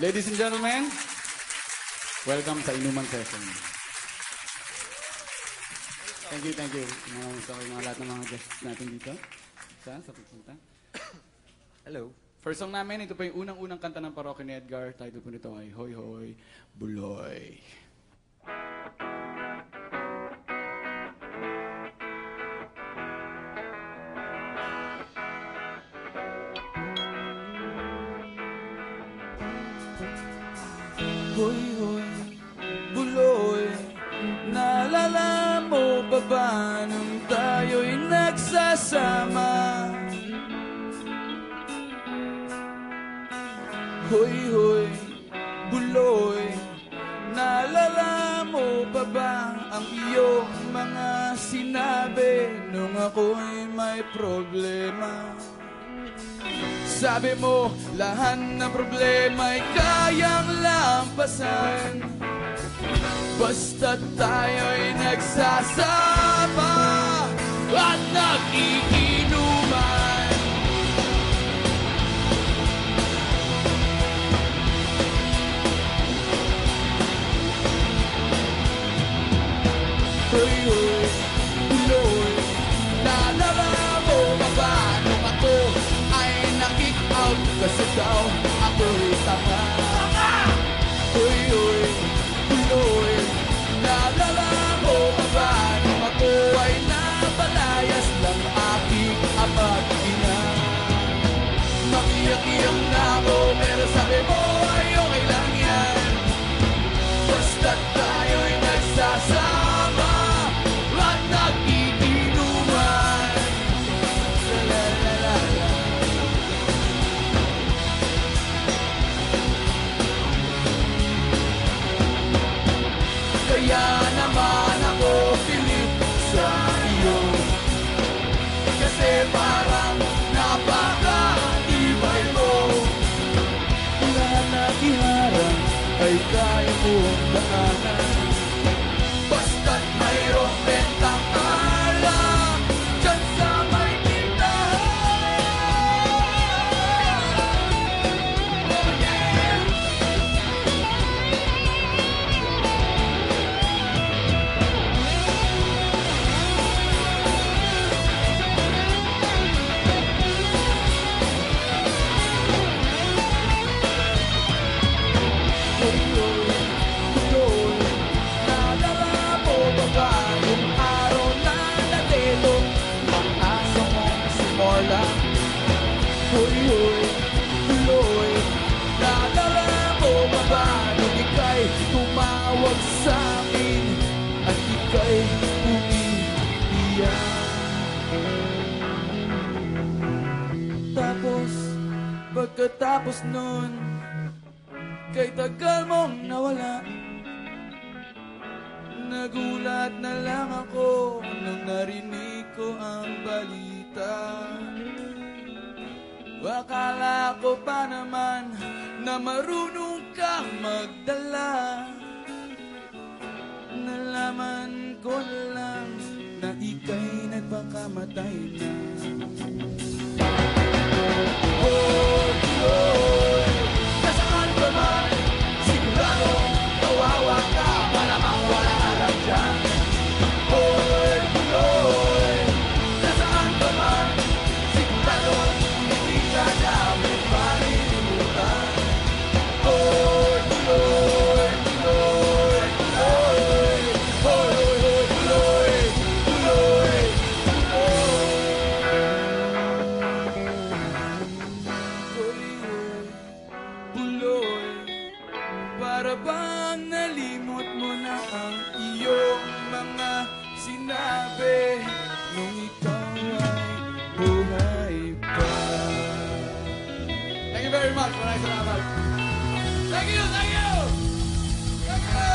Ladies and gentlemen, welcome sa Inuman Session. Thank you, thank you. Mga gusto ko mga lahat ng mga guests natin dito. Sa, sa pagpunta. Hello. First song namin, ito pa yung unang-unang kanta ng parokya ni Edgar. Title po nito ay Hoy Hoy Buloy. Hoy hoy, buloy Naalala mo pa ba nung tayo'y nagsasama? Hoy hoy, buloy Naalala mo pa ba ang iyong mga sinabi nung ako'y may problema? Sabi mo, lahat ng problema'y kayang lampasan. Basta tayo'y nagsasama At nag-iinuman. Hoy, down. Ay kaya mong daanan Tapos, pagkatapos nun, kay tagal mong nawala Nagulat na lang ako nung narinig ko ang balita. Akala ko pa naman na marunong ka magdala. Nalaman na ika'y nagpakamatay na. Oh, Para bang nalimot mo na ang iyong mga sinabi Nung ikaw ay buhay pa Thank you very much. Maraming salamat. Thank you, thank you! Thank you!